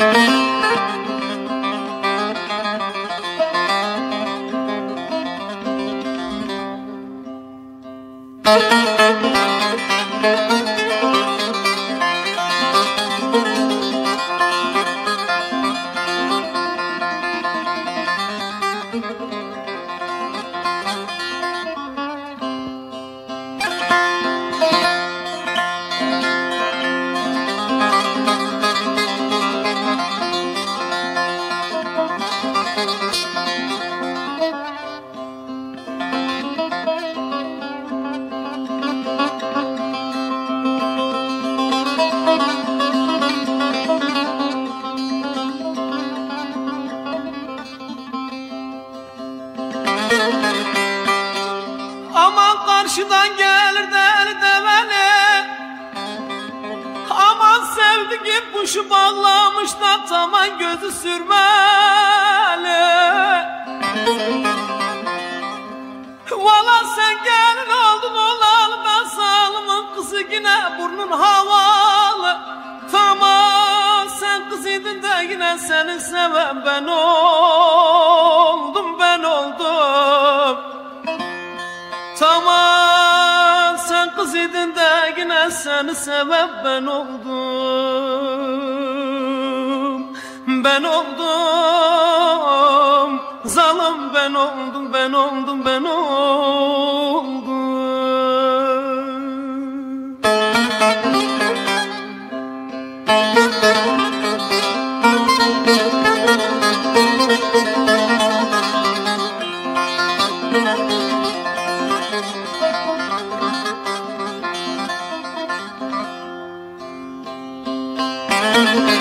Müzik karşıdan gelir deli develi Aman sevdiğim kuşu bağlamış da taman gözü sürmeli. Valla sen gelin oldun olalı ben salımın kızı yine burnun havalı. Tamam sen kız idin de yine seni seven ben oldum sen kız idin de yine seni seven ben oldum. Ben oldum. Zalim ben oldum ben oldum ben oldum Aman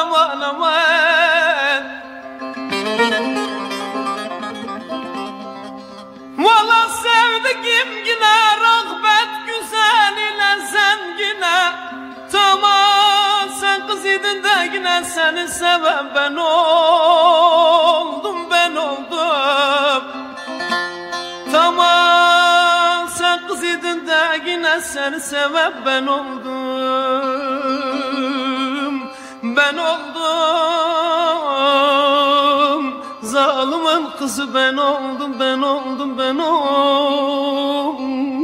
aman aman. Valla sevdiğim yine rağbet güzel ile zengine Tamam sen kız idin de yine seni seven ben oldum ben oldum. Tamam sen kız idin de yine seni seven ben oldum Ben oldum. Zalimin kızı ben oldum ben oldum ben oldum